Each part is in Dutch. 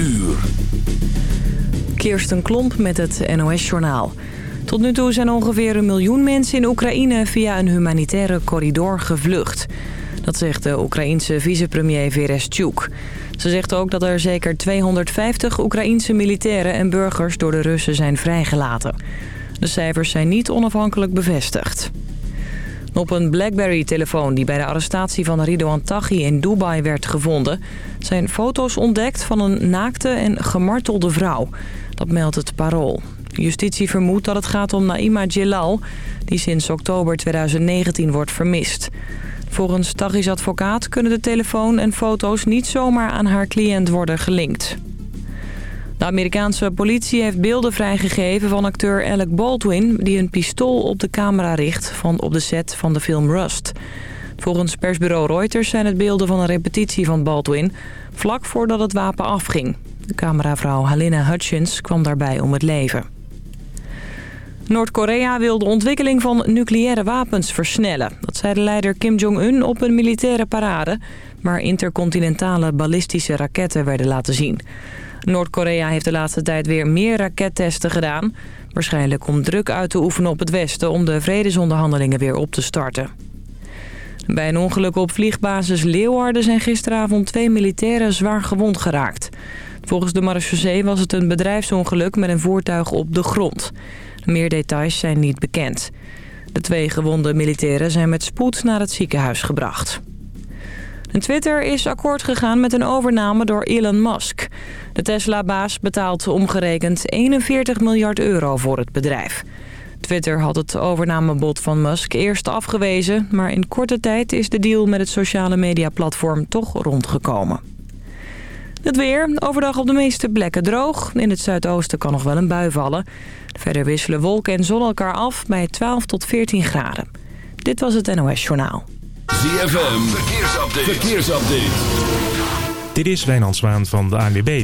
uur. Kirsten Klomp met het NOS-journaal. Tot nu toe zijn ongeveer een miljoen mensen in Oekraïne via een humanitaire corridor gevlucht. Dat zegt de Oekraïense vicepremier Verestchuk. Ze zegt ook dat er zeker 250 Oekraïense militairen en burgers door de Russen zijn vrijgelaten. De cijfers zijn niet onafhankelijk bevestigd. Op een BlackBerry-telefoon die bij de arrestatie van Ridouan Taghi in Dubai werd gevonden... zijn foto's ontdekt van een naakte en gemartelde vrouw. Dat meldt het Parool. Justitie vermoedt dat het gaat om Naima Jelal... die sinds oktober 2019 wordt vermist. Volgens Taghi's advocaat kunnen de telefoon en foto's niet zomaar aan haar cliënt worden gelinkt. De Amerikaanse politie heeft beelden vrijgegeven van acteur Alec Baldwin... die een pistool op de camera richt van op de set van de film Rust. Volgens persbureau Reuters zijn het beelden van een repetitie van Baldwin... vlak voordat het wapen afging. De cameravrouw Halina Hutchins kwam daarbij om het leven. Noord-Korea wil de ontwikkeling van nucleaire wapens versnellen. Dat zei de leider Kim Jong-un op een militaire parade... waar intercontinentale ballistische raketten werden laten zien... Noord-Korea heeft de laatste tijd weer meer rakettesten gedaan. Waarschijnlijk om druk uit te oefenen op het Westen om de vredesonderhandelingen weer op te starten. Bij een ongeluk op vliegbasis Leeuwarden zijn gisteravond twee militairen zwaar gewond geraakt. Volgens de marechaussee was het een bedrijfsongeluk met een voertuig op de grond. Meer details zijn niet bekend. De twee gewonde militairen zijn met spoed naar het ziekenhuis gebracht. Twitter is akkoord gegaan met een overname door Elon Musk. De Tesla-baas betaalt omgerekend 41 miljard euro voor het bedrijf. Twitter had het overnamebod van Musk eerst afgewezen... maar in korte tijd is de deal met het sociale mediaplatform toch rondgekomen. Het weer. Overdag op de meeste plekken droog. In het zuidoosten kan nog wel een bui vallen. Verder wisselen wolken en zon elkaar af bij 12 tot 14 graden. Dit was het NOS Journaal. ZFM. Verkeersupdate. Verkeersupdate. Dit is Wijnand Zwaan van de ANWB.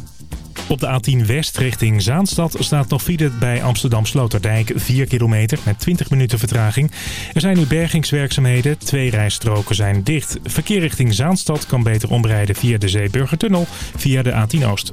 Op de A10 West richting Zaanstad staat nog file bij Amsterdam Sloterdijk 4 kilometer met 20 minuten vertraging. Er zijn nu bergingswerkzaamheden, twee rijstroken zijn dicht. Verkeer richting Zaanstad kan beter omrijden via de Zeeburgertunnel via de A10 Oost.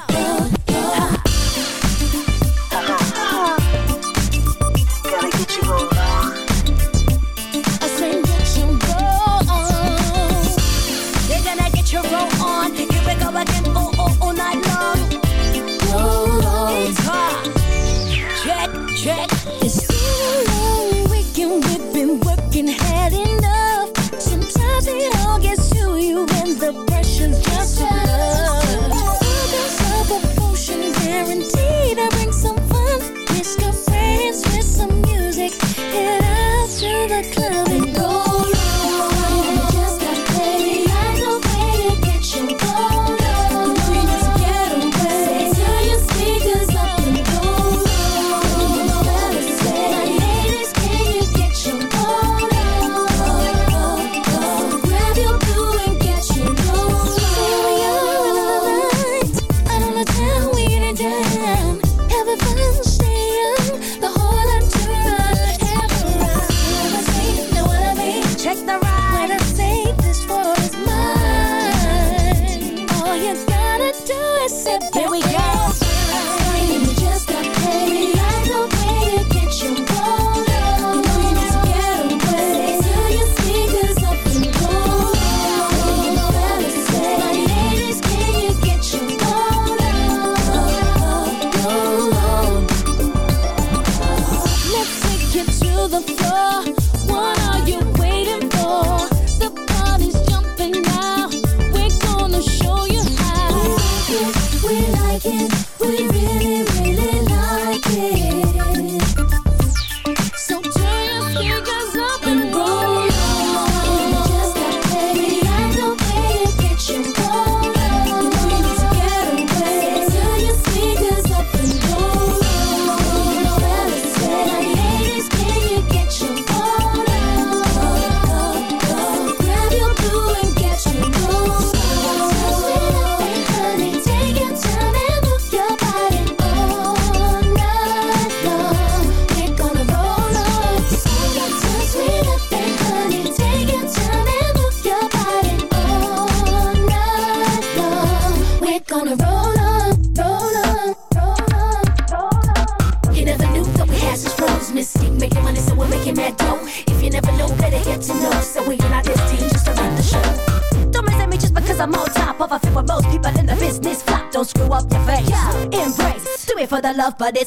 track is too long week and we've been working hard enough. Sometimes it all gets to you and the pressure's just too much All Focus on devotion, guaranteed to bring some fun. Mr. Friends with some music, head out to the club.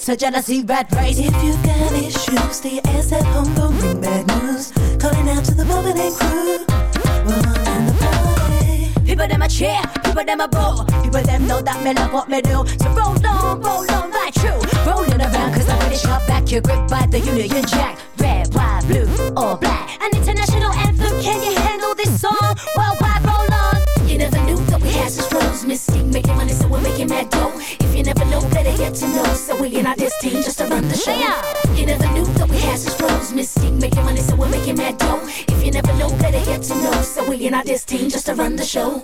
A jealousy rat race. If you got issues, stay your ass at home, don't bring bad news. Calling out to the moment and crew. We're in the party. People them a cheer, people them a boo. People them know that me love what me do. So roll on, roll on like true. Rolling around cause I'm really sharp back. You're gripped by the Union Jack. Red, white, blue, or black. An international anthem, can you handle this song? Such flows. Making money, so we're making mad dough. If you never know, better get to know. So we in our this team just to run the show. Yeah. You never knew that we had such flows. Mystique making money, so we're making mad dough. If you never know, better get to know. So we in our this team just to run the show.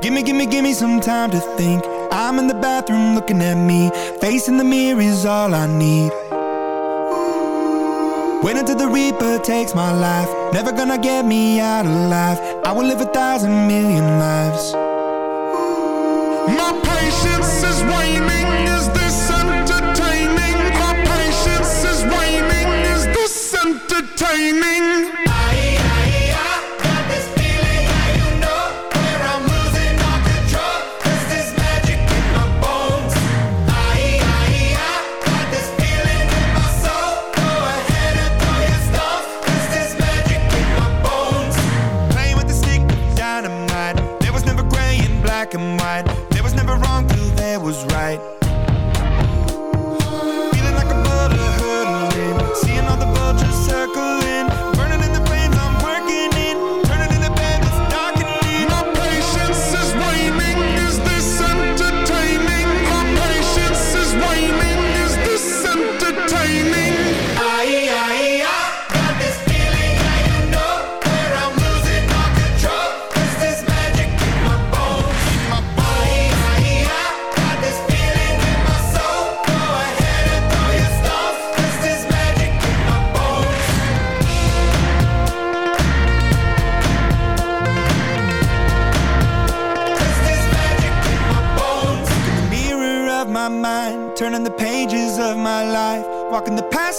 Gimme, gimme, gimme some time to think. I'm in the bathroom looking at me. Facing the mirror is all I need. Wait until the Reaper takes my life. Never gonna get me out alive. I will live a thousand million lives. My patience is waning. Is this entertaining? My patience is waning. Is this entertaining?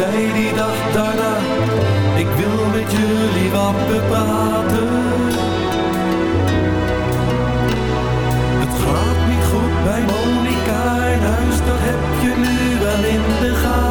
Zei die dag daarna, ik wil met jullie wat bepraten. Het gaat niet goed bij Monica in huis, dat heb je nu wel in de gaten.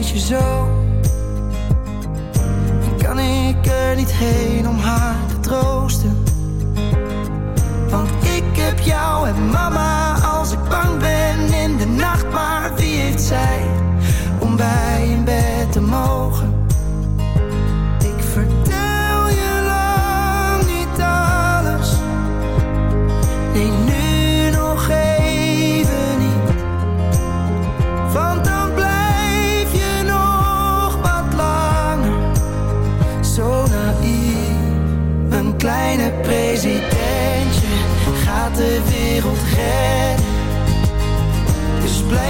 Meisje zo? Kan ik er niet heen om haar te troosten? Want ik heb jou en mama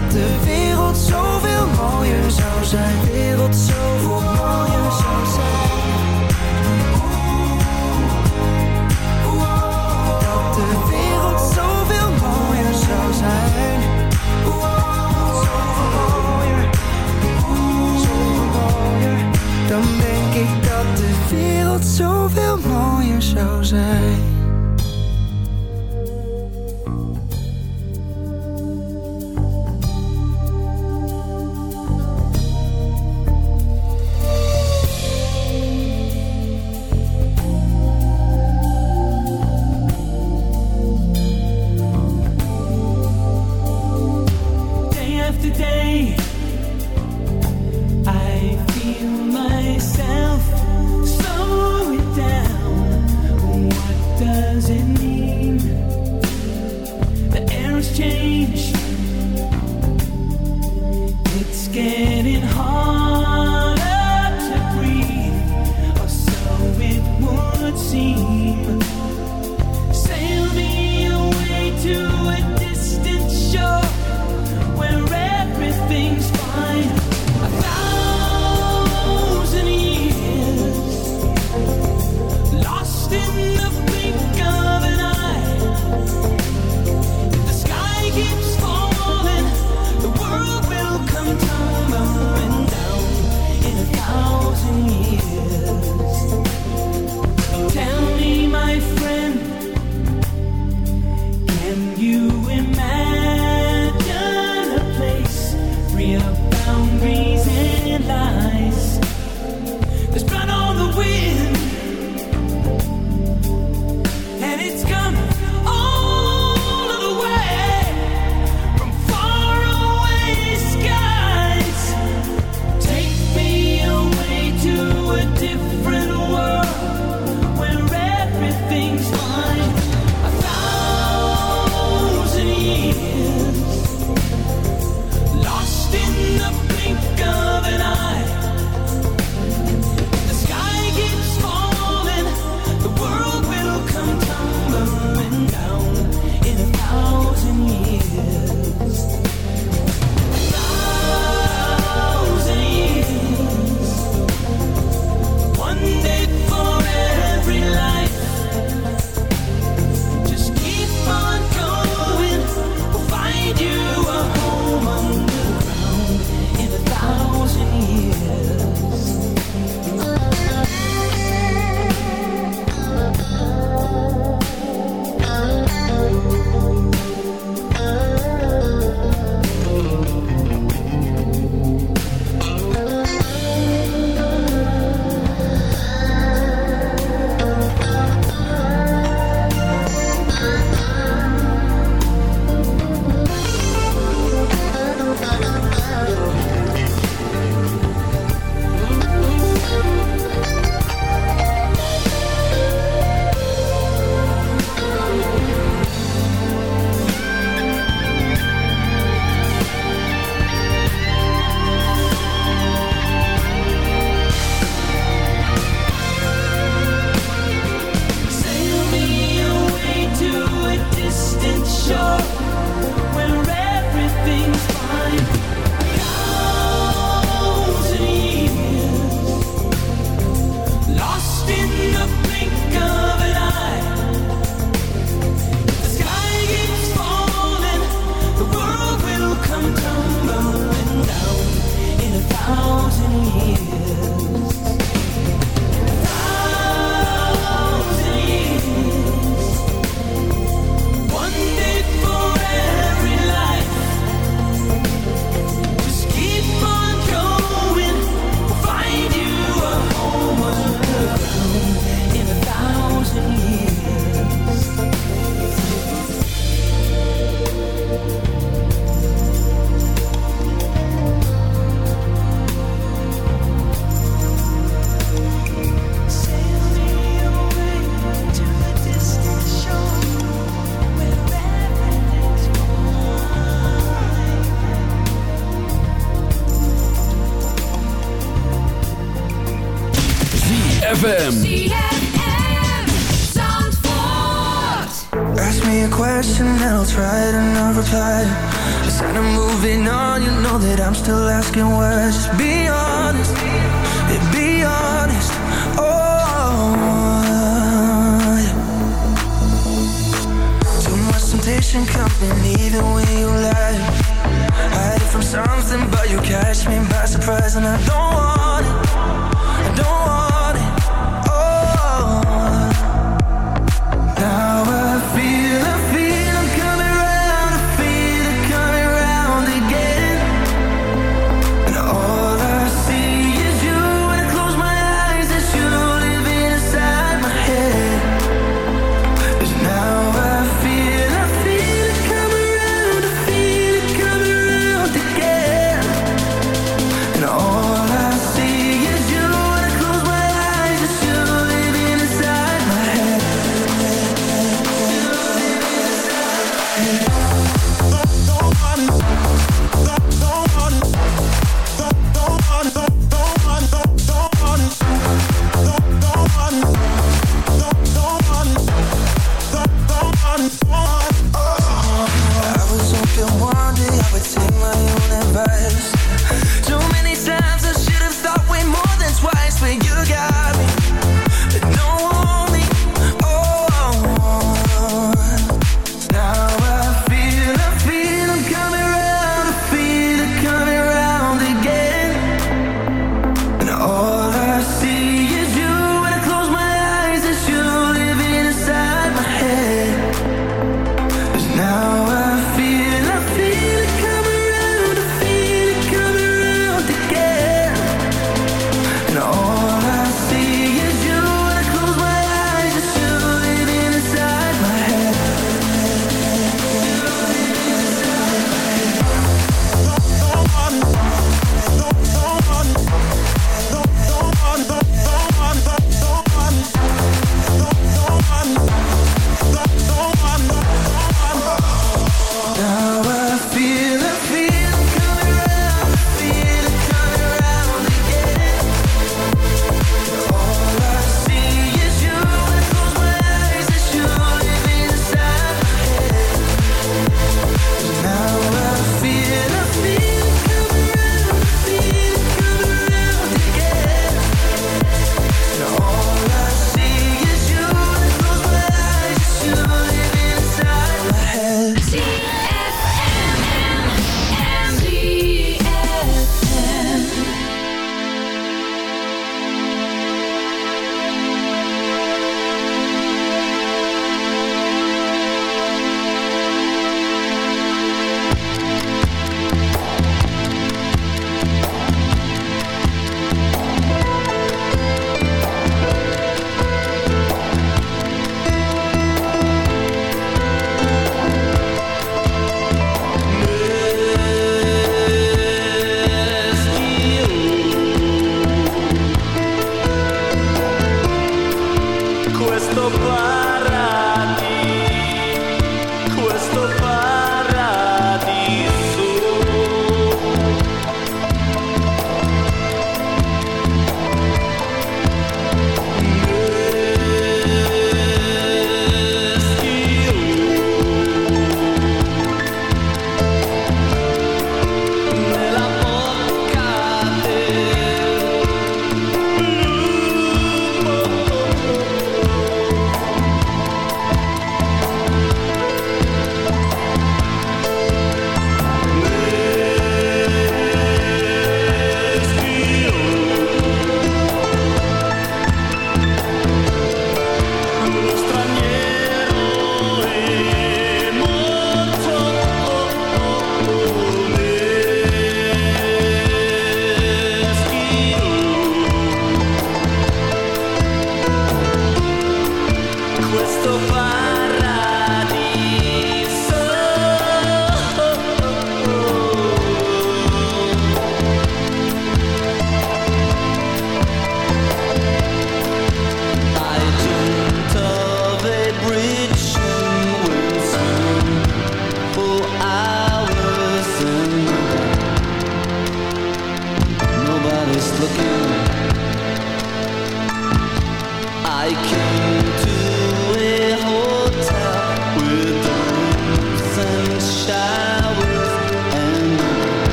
dat de wereld zoveel mooier zou zijn. Wereld zoveel mooier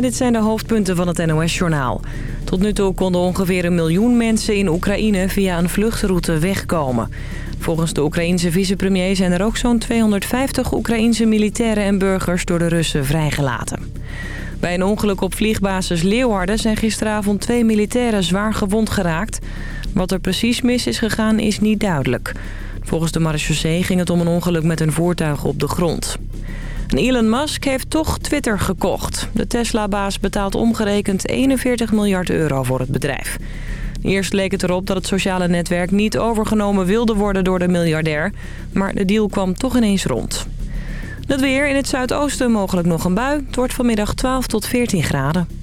dit zijn de hoofdpunten van het NOS-journaal. Tot nu toe konden ongeveer een miljoen mensen in Oekraïne via een vluchtroute wegkomen. Volgens de Oekraïense vicepremier zijn er ook zo'n 250 Oekraïense militairen en burgers door de Russen vrijgelaten. Bij een ongeluk op vliegbasis Leeuwarden zijn gisteravond twee militairen zwaar gewond geraakt. Wat er precies mis is gegaan is niet duidelijk. Volgens de marechaussee ging het om een ongeluk met een voertuig op de grond. Elon Musk heeft toch Twitter gekocht. De Tesla-baas betaalt omgerekend 41 miljard euro voor het bedrijf. Eerst leek het erop dat het sociale netwerk niet overgenomen wilde worden door de miljardair. Maar de deal kwam toch ineens rond. Het weer in het zuidoosten mogelijk nog een bui. Het wordt vanmiddag 12 tot 14 graden.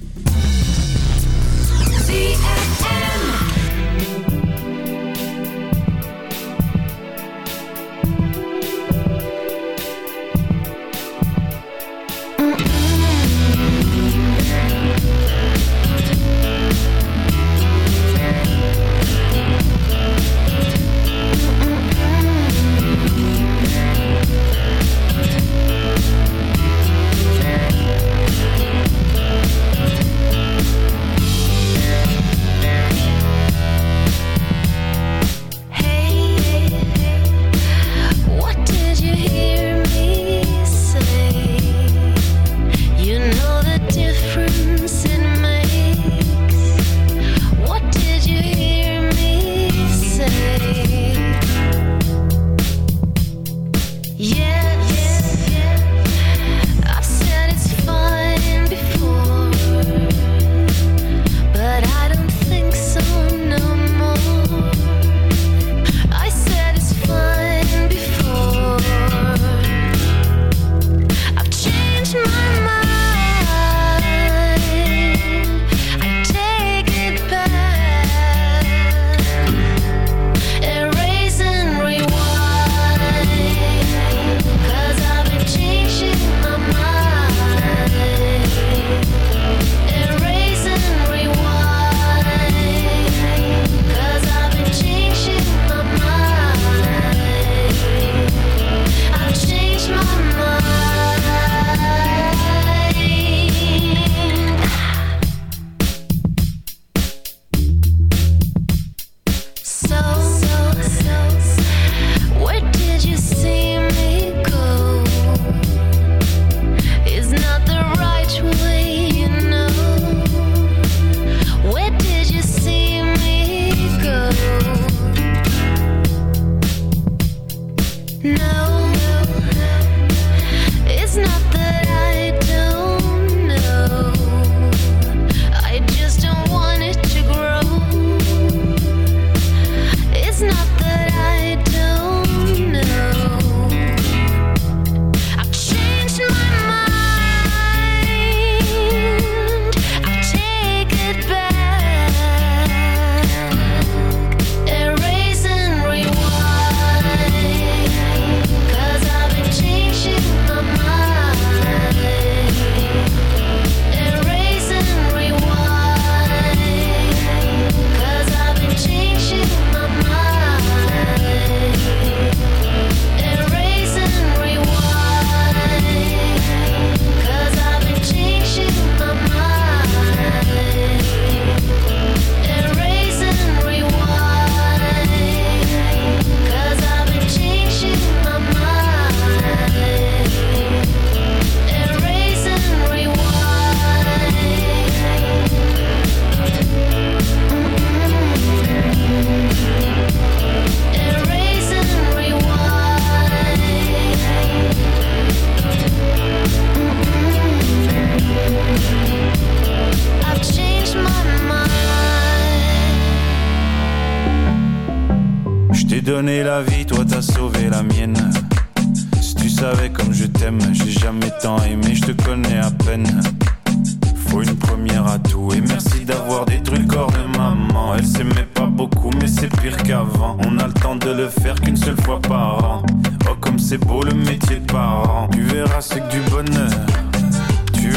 No,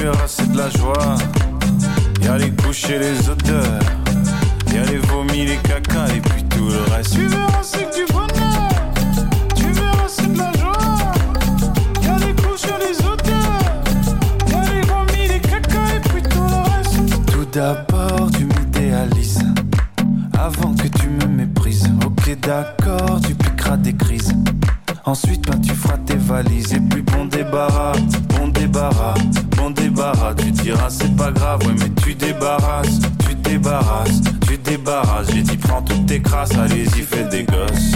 verras, c'est de la joie. Y'a les couches et les odeurs. Y'a les vomis, les caca et puis tout le reste. Tu verras, c'est que du bonheur. Tu verras, c'est de la joie. Y'a les couches et les odeurs. Y'a les vomis, les caca et puis tout le reste. Tout d'abord, tu m'idéalises. Avant que tu me méprises. Ok, d'accord, tu piqueras des crises. Ensuite, ben, tu feras tes valises. Et puis, bon débarras, bon débarras, c'est pas grave, ouais, mais tu débarrasses, tu débarrasses, tu débarrasses. J'ai dit, prends toutes tes crasses, allez-y, fais des gosses.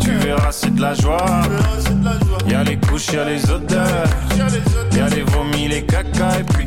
Tu verras, c'est de la joie. Y'a les couches, y'a les odeurs. Y'a les vomis, les caca et puis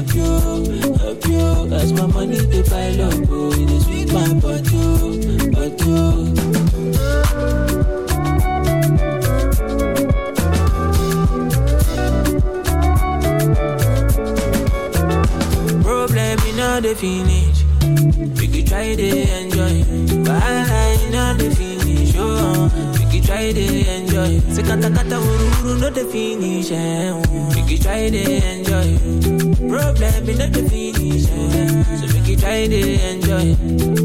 love you, love you. As my money they buy love, oh, it is with my bottle, bottle. Problem in all the finish, we could try to enjoy, but I know the try to enjoy. Say kata kata wuru wuru, no the finish. Make you try to enjoy. Problem, you know the finish. So make you try to enjoy.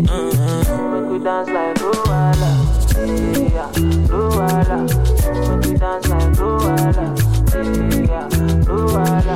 Uh-huh. Make we dance like Luala. Yeah, Luala. Make we dance like Luala. Yeah, Luala.